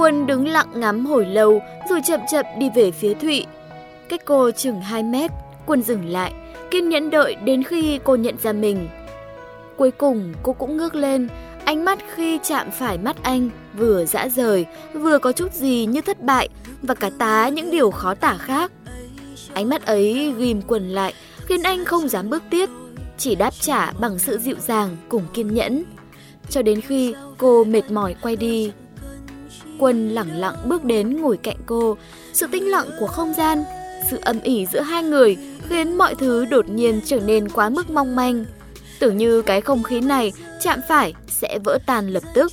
Quân đứng lặng ngắm hồi lâu rồi chậm chậm đi về phía Thụy. Cách cô chừng 2 mét, Quân dừng lại, kiên nhẫn đợi đến khi cô nhận ra mình. Cuối cùng cô cũng ngước lên, ánh mắt khi chạm phải mắt anh vừa dã rời, vừa có chút gì như thất bại và cả tá những điều khó tả khác. Ánh mắt ấy ghim quần lại, khiến anh không dám bước tiếp, chỉ đáp trả bằng sự dịu dàng cùng kiên nhẫn. Cho đến khi cô mệt mỏi quay đi. Quân lặng lặng bước đến ngồi cạnh cô, sự tĩnh lặng của không gian, sự âm ỉ giữa hai người khiến mọi thứ đột nhiên trở nên quá mức mong manh. Tưởng như cái không khí này chạm phải sẽ vỡ tan lập tức.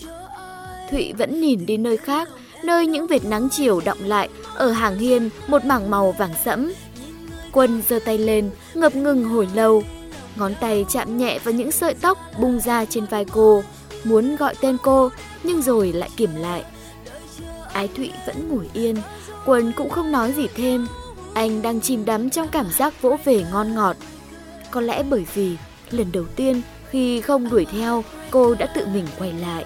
Thụy vẫn nhìn đi nơi khác, nơi những vệt nắng chiều động lại ở hàng hiên một mảng màu vàng sẫm. Quân giơ tay lên, ngập ngừng hồi lâu. Ngón tay chạm nhẹ vào những sợi tóc bung ra trên vai cô, muốn gọi tên cô nhưng rồi lại kiểm lại. Ái Thụy vẫn ngồi yên, Quân cũng không nói gì thêm. Anh đang chìm đắm trong cảm giác vỗ về ngon ngọt. Có lẽ bởi vì lần đầu tiên khi không đuổi theo, cô đã tự mình quay lại.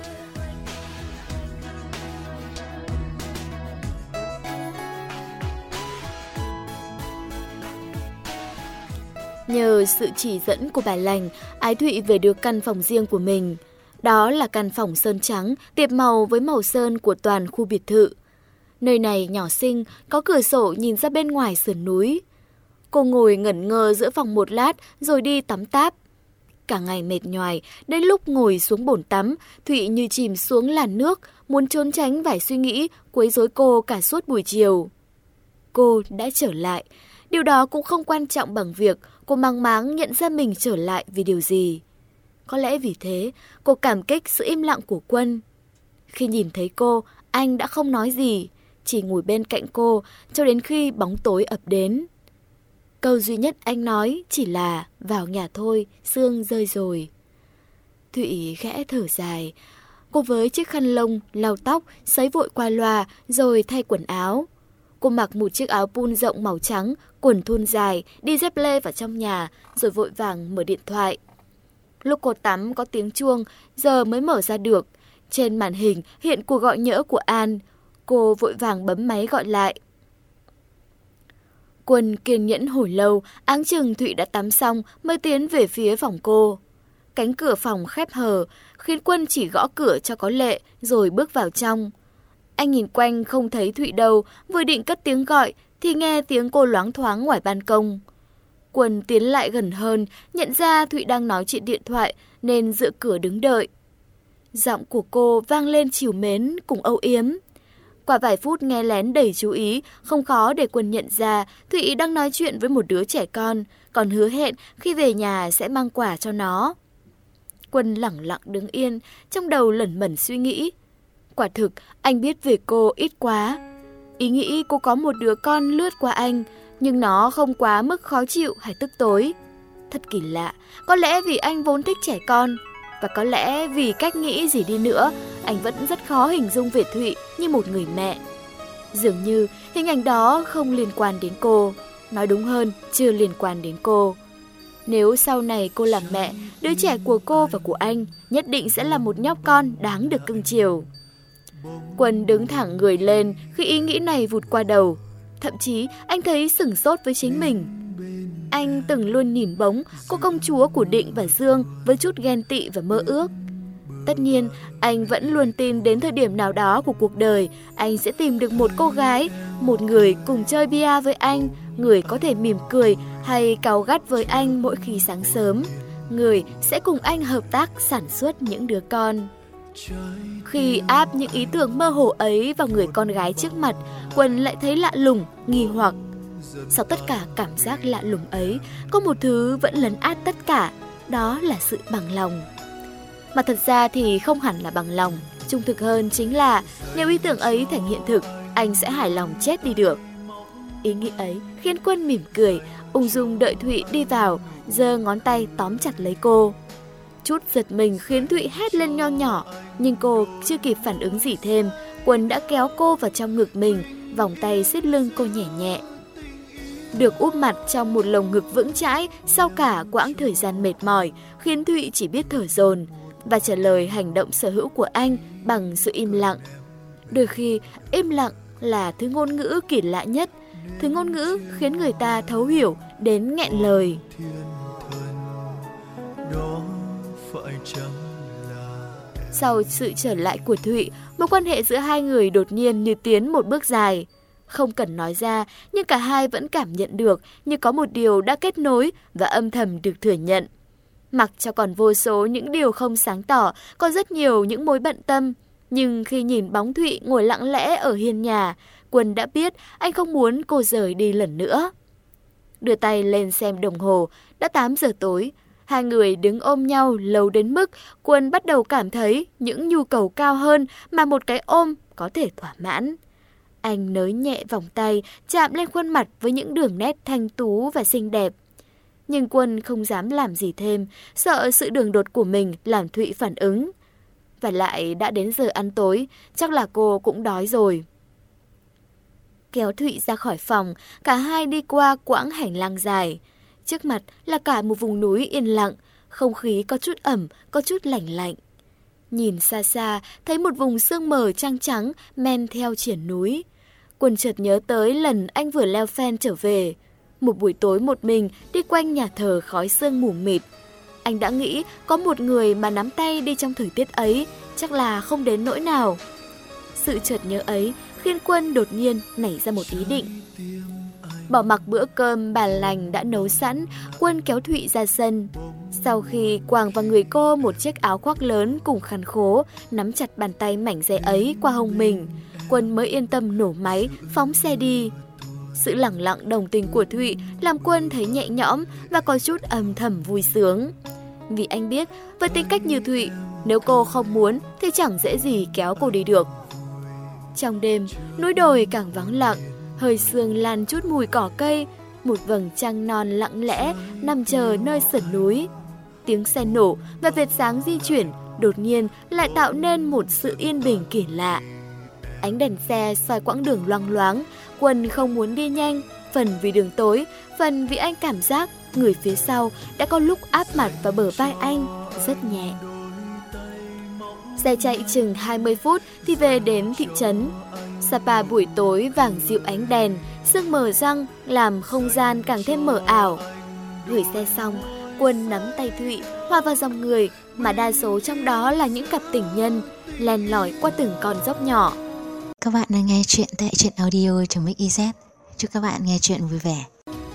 Nhờ sự chỉ dẫn của bà lành, Ái Thụy về được căn phòng riêng của mình. Đó là căn phòng sơn trắng, tiệp màu với màu sơn của toàn khu biệt thự. Nơi này nhỏ xinh, có cửa sổ nhìn ra bên ngoài sườn núi. Cô ngồi ngẩn ngơ giữa phòng một lát rồi đi tắm táp. Cả ngày mệt nhoài, đến lúc ngồi xuống bồn tắm, Thụy như chìm xuống làn nước, muốn trốn tránh vài suy nghĩ quấy rối cô cả suốt buổi chiều. Cô đã trở lại. Điều đó cũng không quan trọng bằng việc cô mang máng nhận ra mình trở lại vì điều gì. Có lẽ vì thế, cô cảm kích sự im lặng của Quân. Khi nhìn thấy cô, anh đã không nói gì, chỉ ngồi bên cạnh cô cho đến khi bóng tối ập đến. Câu duy nhất anh nói chỉ là vào nhà thôi, sương rơi rồi. Thụy khẽ thở dài. Cô với chiếc khăn lông, lau tóc, sấy vội qua loa rồi thay quần áo. Cô mặc một chiếc áo pun rộng màu trắng, quần thun dài, đi dép lê vào trong nhà, rồi vội vàng mở điện thoại. Lúc cô tắm có tiếng chuông, giờ mới mở ra được. Trên màn hình hiện cuộc gọi nhỡ của An. Cô vội vàng bấm máy gọi lại. Quân kiên nhẫn hồi lâu, áng chừng Thụy đã tắm xong mới tiến về phía phòng cô. Cánh cửa phòng khép hờ, khiến Quân chỉ gõ cửa cho có lệ rồi bước vào trong. Anh nhìn quanh không thấy Thụy đâu, vừa định cất tiếng gọi thì nghe tiếng cô loáng thoáng ngoài ban công. Quân tiến lại gần hơn, nhận ra Thụy đang nói chuyện điện thoại nên dựa cửa đứng đợi. Giọng của cô vang lên chiều mến cùng âu yếm. Qua vài phút nghe lén đầy chú ý, không khó để Quân nhận ra Thụy đang nói chuyện với một đứa trẻ con, còn hứa hẹn khi về nhà sẽ mang quà cho nó. Quân lẳng lặng đứng yên, trong đầu lẩn mẩn suy nghĩ. Quả thực, anh biết về cô ít quá. Ý nghĩ cô có một đứa con lướt qua anh, nhưng nó không quá mức khó chịu hay tức tối. Thật kỳ lạ, có lẽ vì anh vốn thích trẻ con, và có lẽ vì cách nghĩ gì đi nữa, anh vẫn rất khó hình dung Việt Thụy như một người mẹ. Dường như hình ảnh đó không liên quan đến cô, nói đúng hơn, chưa liên quan đến cô. Nếu sau này cô làm mẹ, đứa trẻ của cô và của anh nhất định sẽ là một nhóc con đáng được cưng chiều. Quân đứng thẳng người lên khi ý nghĩ này vụt qua đầu. Thậm chí anh thấy sửng sốt với chính mình. Anh từng luôn nhìn bóng cô công chúa của Định và Dương với chút ghen tị và mơ ước. Tất nhiên, anh vẫn luôn tin đến thời điểm nào đó của cuộc đời, anh sẽ tìm được một cô gái, một người cùng chơi bia với anh, người có thể mỉm cười hay cáu gắt với anh mỗi khi sáng sớm. Người sẽ cùng anh hợp tác sản xuất những đứa con. Khi áp những ý tưởng mơ hồ ấy vào người con gái trước mặt, Quân lại thấy lạ lùng, nghi hoặc. Sau tất cả cảm giác lạ lùng ấy, có một thứ vẫn lấn át tất cả, đó là sự bằng lòng. Mà thật ra thì không hẳn là bằng lòng, trung thực hơn chính là nếu ý tưởng ấy thành hiện thực, anh sẽ hài lòng chết đi được. Ý nghĩ ấy khiến Quân mỉm cười, ung dung đợi Thụy đi vào, giơ ngón tay tóm chặt lấy cô. Chút giật mình khiến Thụy hét lên nho nhỏ, nhưng cô chưa kịp phản ứng gì thêm, Quân đã kéo cô vào trong ngực mình, vòng tay siết lưng cô nhẹ nhẹ. Được úp mặt trong một lồng ngực vững chãi sau cả quãng thời gian mệt mỏi, khiến Thụy chỉ biết thở dồn và trả lời hành động sở hữu của anh bằng sự im lặng. Đôi khi, im lặng là thứ ngôn ngữ kỳ lạ nhất, thứ ngôn ngữ khiến người ta thấu hiểu đến nghẹn lời. Sau sự trở lại của Thụy, mối quan hệ giữa hai người đột nhiên như tiến một bước dài. Không cần nói ra, nhưng cả hai vẫn cảm nhận được như có một điều đã kết nối và âm thầm được thừa nhận. Mặc cho còn vô số những điều không sáng tỏ, còn rất nhiều những mối bận tâm. Nhưng khi nhìn bóng Thụy ngồi lặng lẽ ở hiên nhà, Quân đã biết anh không muốn cô rời đi lần nữa. Đưa tay lên xem đồng hồ, đã 8 giờ tối. Hai người đứng ôm nhau lâu đến mức Quân bắt đầu cảm thấy những nhu cầu cao hơn mà một cái ôm có thể thỏa mãn. Anh nới nhẹ vòng tay, chạm lên khuôn mặt với những đường nét thanh tú và xinh đẹp. Nhưng Quân không dám làm gì thêm, sợ sự đường đột của mình làm Thụy phản ứng. Và lại đã đến giờ ăn tối, chắc là cô cũng đói rồi. Kéo Thụy ra khỏi phòng, cả hai đi qua quãng hành lang dài. Trước mặt là cả một vùng núi yên lặng, không khí có chút ẩm, có chút lạnh lạnh. Nhìn xa xa, thấy một vùng sương mờ trăng trắng men theo triển núi. Quân chợt nhớ tới lần anh vừa leo phen trở về. Một buổi tối một mình đi quanh nhà thờ khói sương mù mịt. Anh đã nghĩ có một người mà nắm tay đi trong thời tiết ấy, chắc là không đến nỗi nào. Sự chợt nhớ ấy khiến Quân đột nhiên nảy ra một ý định. Bỏ mặc bữa cơm bà lành đã nấu sẵn, Quân kéo Thụy ra sân. Sau khi quàng vào người cô một chiếc áo khoác lớn cùng khăn khố, nắm chặt bàn tay mảnh dày ấy qua hông mình, Quân mới yên tâm nổ máy, phóng xe đi. Sự lẳng lặng đồng tình của Thụy làm Quân thấy nhẹ nhõm và có chút âm thầm vui sướng. Vì anh biết, với tính cách như Thụy, nếu cô không muốn thì chẳng dễ gì kéo cô đi được. Trong đêm, núi đồi càng vắng lặng, hơi sương lan chút mùi cỏ cây, một vầng trăng non lặng lẽ nằm chờ nơi sườn núi. Tiếng xe nổ và vệt sáng di chuyển đột nhiên lại tạo nên một sự yên bình kỳ lạ. Ánh đèn xe soi quãng đường loang loáng, Quân không muốn đi nhanh, phần vì đường tối, phần vì anh cảm giác người phía sau đã có lúc áp mặt vào bờ vai anh rất nhẹ. Xe chạy chừng 20 phút thì về đến thị trấn. Sapa buổi tối vàng dịu ánh đèn, sương mờ răng làm không gian càng thêm mờ ảo. Gửi xe xong, Quân nắm tay Thụy hòa vào dòng người mà đa số trong đó là những cặp tình nhân len lỏi qua từng con dốc nhỏ. Các bạn đang nghe chuyện tại truyện audio.mix.iz. Chúc các bạn nghe chuyện vui vẻ.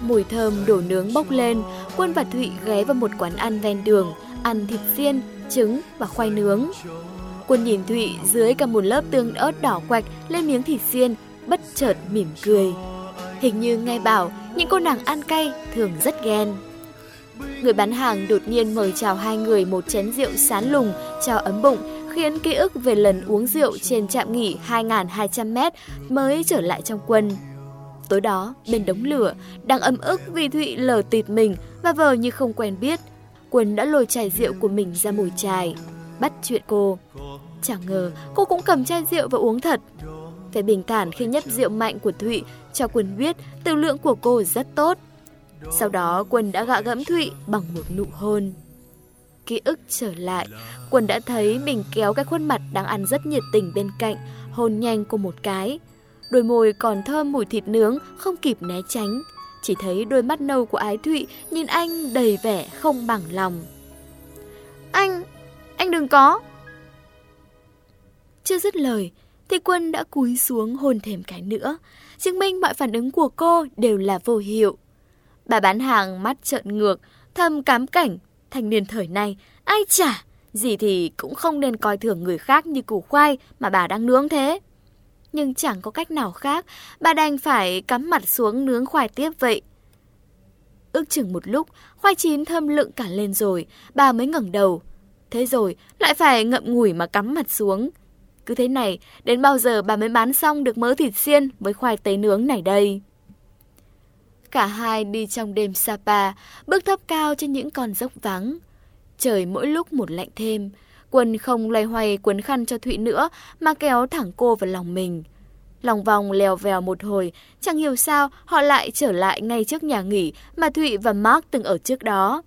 Mùi thơm đổ nướng bốc lên, Quân và Thụy ghé vào một quán ăn ven đường, ăn thịt xiên, trứng và khoai nướng. Quân nhìn Thụy dưới cả một lớp tương ớt đỏ quạch lên miếng thịt xiên, bất chợt mỉm cười. Hình như ngay bảo những cô nàng ăn cay thường rất ghen. Người bán hàng đột nhiên mời chào hai người một chén rượu sán lùng, cho ấm bụng, khiến ký ức về lần uống rượu trên trạm nghỉ 2.200m mới trở lại trong quân. Tối đó, bên đống lửa, đang ấm ức vì Thụy lờ tịt mình và vờ như không quen biết. Quân đã lôi chai rượu của mình ra mùi chài, bắt chuyện cô. Chẳng ngờ cô cũng cầm chai rượu và uống thật. Phải bình thản khi nhấp rượu mạnh của Thụy cho Quân biết tư lượng của cô rất tốt. Sau đó Quân đã gạ gẫm Thụy bằng một nụ hôn. Ký ức trở lại, Quân đã thấy mình kéo cái khuôn mặt đang ăn rất nhiệt tình bên cạnh, hôn nhanh cô một cái. Đôi môi còn thơm mùi thịt nướng, không kịp né tránh. Chỉ thấy đôi mắt nâu của Ái Thụy nhìn anh đầy vẻ không bằng lòng. Anh, anh đừng có. Chưa dứt lời, thì Quân đã cúi xuống hôn thêm cái nữa. Chứng minh mọi phản ứng của cô đều là vô hiệu. Bà bán hàng mắt trợn ngược, thầm cám cảnh. Thanh niên thời nay, ai chả, gì thì cũng không nên coi thường người khác như củ khoai mà bà đang nướng thế. Nhưng chẳng có cách nào khác, bà đành phải cắm mặt xuống nướng khoai tiếp vậy. Ước chừng một lúc, khoai chín thơm lựng cả lên rồi, bà mới ngẩng đầu. Thế rồi, lại phải ngậm ngùi mà cắm mặt xuống. Cứ thế này, đến bao giờ bà mới bán xong được mớ thịt xiên với khoai tây nướng này đây? Cả hai đi trong đêm Sapa, bước thấp cao trên những con dốc vắng. Trời mỗi lúc một lạnh thêm, Quân không loay hoay quấn khăn cho Thụy nữa mà kéo thẳng cô vào lòng mình. Lòng vòng lèo vèo một hồi, chẳng hiểu sao họ lại trở lại ngay trước nhà nghỉ mà Thụy và Mark từng ở trước đó.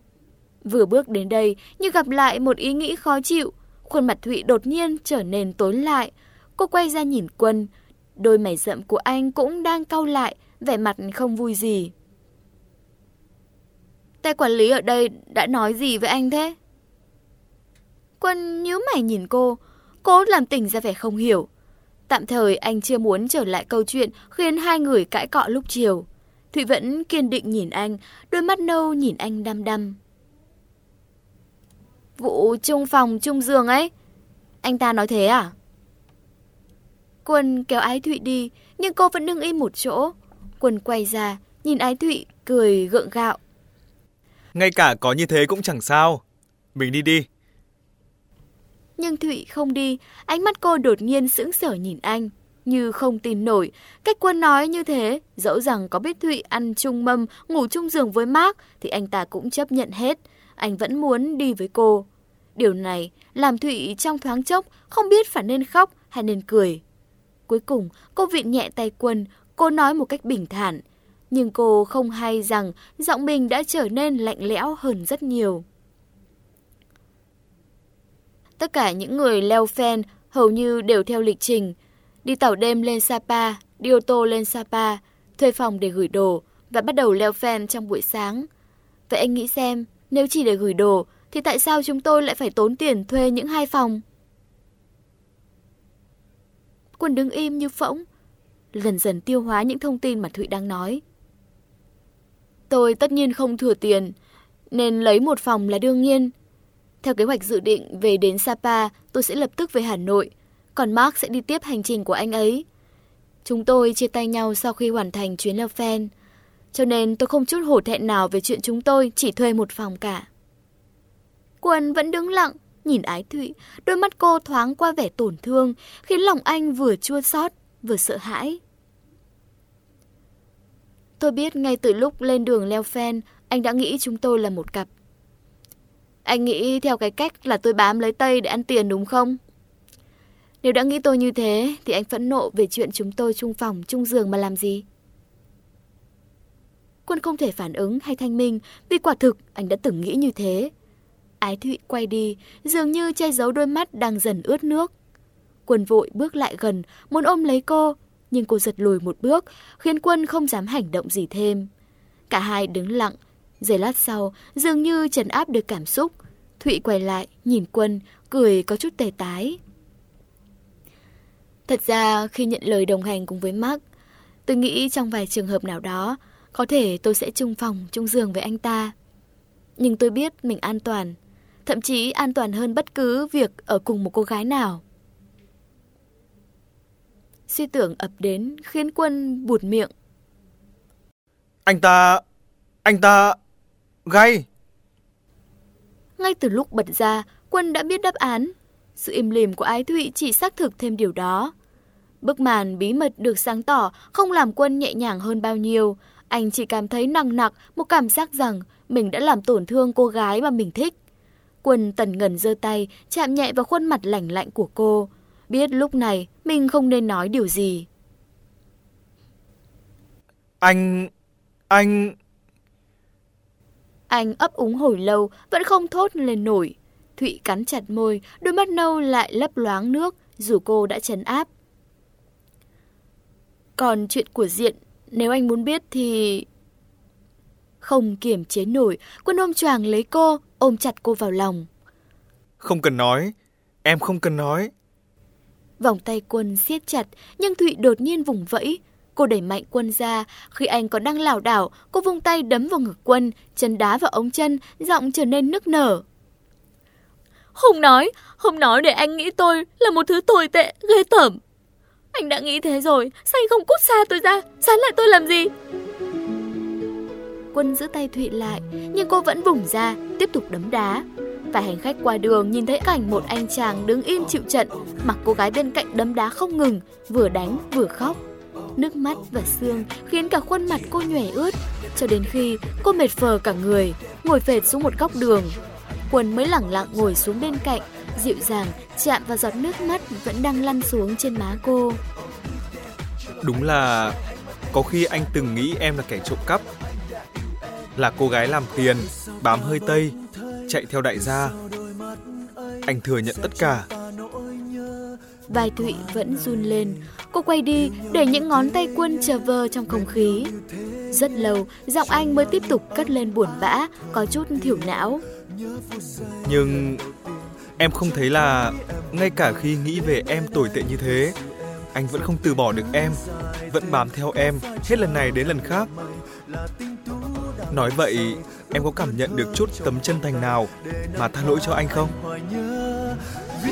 Vừa bước đến đây, như gặp lại một ý nghĩ khó chịu, khuôn mặt Thụy đột nhiên trở nên tối lại. Cô quay ra nhìn Quân. Đôi mày rậm của anh cũng đang cau lại, vẻ mặt không vui gì. Tay quản lý ở đây đã nói gì với anh thế? Quân nhíu mày nhìn cô, cố làm tình ra vẻ không hiểu. Tạm thời anh chưa muốn trở lại câu chuyện khiến hai người cãi cọ lúc chiều. Thụy vẫn kiên định nhìn anh, đôi mắt nâu nhìn anh đăm đăm. Vụ chung phòng chung giường ấy, anh ta nói thế à? Quân kéo Ái Thụy đi, nhưng cô vẫn đứng im một chỗ. Quân quay ra, nhìn Ái Thụy, cười gượng gạo. Ngay cả có như thế cũng chẳng sao. Mình đi đi. Nhưng Thụy không đi, ánh mắt cô đột nhiên sững sờ nhìn anh, như không tin nổi. Cách quân nói như thế, dẫu rằng có biết Thụy ăn chung mâm, ngủ chung giường với Mark, thì anh ta cũng chấp nhận hết. Anh vẫn muốn đi với cô. Điều này làm Thụy trong thoáng chốc không biết phải nên khóc hay nên cười. Cuối cùng, cô vịn nhẹ tay quân, cô nói một cách bình thản. Nhưng cô không hay rằng giọng mình đã trở nên lạnh lẽo hơn rất nhiều. Tất cả những người leo fan hầu như đều theo lịch trình. Đi tàu đêm lên Sapa, đi ô tô lên Sapa, thuê phòng để gửi đồ và bắt đầu leo fan trong buổi sáng. Vậy anh nghĩ xem, nếu chỉ để gửi đồ, thì tại sao chúng tôi lại phải tốn tiền thuê những hai phòng? Quân đứng im như phỗng, dần dần tiêu hóa những thông tin mà Thụy đang nói. Tôi tất nhiên không thừa tiền, nên lấy một phòng là đương nhiên. Theo kế hoạch dự định về đến Sapa, tôi sẽ lập tức về Hà Nội, còn Mark sẽ đi tiếp hành trình của anh ấy. Chúng tôi chia tay nhau sau khi hoàn thành chuyến leo phen, cho nên tôi không chút hổ thẹn nào về chuyện chúng tôi chỉ thuê một phòng cả. Quân vẫn đứng lặng, nhìn Ái Thụy, đôi mắt cô thoáng qua vẻ tổn thương, khiến lòng anh vừa chua xót, vừa sợ hãi. Tôi biết ngay từ lúc lên đường leo phen, anh đã nghĩ chúng tôi là một cặp. Anh nghĩ theo cái cách là tôi bám lấy tay để ăn tiền đúng không? Nếu đã nghĩ tôi như thế, thì anh phẫn nộ về chuyện chúng tôi chung phòng, chung giường mà làm gì? Quân không thể phản ứng hay thanh minh vì quả thực anh đã từng nghĩ như thế. Ái Thụy quay đi, dường như che giấu đôi mắt đang dần ướt nước. Quân vội bước lại gần, muốn ôm lấy cô, nhưng cô giật lùi một bước, khiến Quân không dám hành động gì thêm. Cả hai đứng lặng, giây lát sau, dường như trấn áp được cảm xúc. Thụy quay lại, nhìn Quân, cười có chút tề tái. Thật ra, khi nhận lời đồng hành cùng với Mark, tôi nghĩ trong vài trường hợp nào đó, có thể tôi sẽ chung phòng, chung giường với anh ta. Nhưng tôi biết mình an toàn, thậm chí an toàn hơn bất cứ việc ở cùng một cô gái nào. Suy tưởng ập đến khiến quân bụt miệng. Anh ta... anh ta... gay. Ngay từ lúc bật ra, quân đã biết đáp án. Sự im lìm của Ái Thụy chỉ xác thực thêm điều đó. Bức màn bí mật được sáng tỏ không làm quân nhẹ nhàng hơn bao nhiêu. Anh chỉ cảm thấy nặng nặc một cảm giác rằng mình đã làm tổn thương cô gái mà mình thích. Quân tần ngần giơ tay, chạm nhẹ vào khuôn mặt lạnh lạnh của cô. Biết lúc này mình không nên nói điều gì. Anh... anh... Anh ấp úng hồi lâu, vẫn không thốt lên nổi. Thụy cắn chặt môi, đôi mắt nâu lại lấp loáng nước, dù cô đã chấn áp. Còn chuyện của Diện, nếu anh muốn biết thì... Không kiềm chế nổi, quân ôm choàng lấy cô, ôm chặt cô vào lòng. Không cần nói, em không cần nói. Vòng tay quân siết chặt, nhưng Thụy đột nhiên vùng vẫy. Cô đẩy mạnh quân ra, khi anh còn đang lảo đảo, cô vung tay đấm vào ngực quân, chân đá vào ống chân, giọng trở nên nức nở. Không nói, không nói để anh nghĩ tôi là một thứ tồi tệ, ghê tởm. Anh đã nghĩ thế rồi, sao anh không cút xa tôi ra, sán lại tôi làm gì? Quân giữ tay Thụy lại, nhưng cô vẫn vùng ra, tiếp tục đấm đá. Vài hành khách qua đường nhìn thấy cảnh một anh chàng đứng im chịu trận, mặc cô gái bên cạnh đấm đá không ngừng, vừa đánh vừa khóc. Nước mắt và xương khiến cả khuôn mặt cô nhòe ướt, cho đến khi cô mệt phờ cả người, ngồi phệt xuống một góc đường. Quân mới lẳng lặng ngồi xuống bên cạnh, dịu dàng chạm vào giọt nước mắt vẫn đang lăn xuống trên má cô. Đúng là có khi anh từng nghĩ em là kẻ trộm cắp. Là cô gái làm tiền, bám hơi tây, chạy theo đại gia. Anh thừa nhận tất cả. vai Thụy vẫn run lên. Cô quay đi để những ngón tay quân chờ vơ trong không khí. Rất lâu, giọng anh mới tiếp tục cất lên buồn bã, có chút thiểu não. Nhưng em không thấy là ngay cả khi nghĩ về em tồi tệ như thế, anh vẫn không từ bỏ được em, vẫn bám theo em hết lần này đến lần khác. Nói vậy, em có cảm nhận được chút tấm chân thành nào mà tha lỗi cho anh không? Vì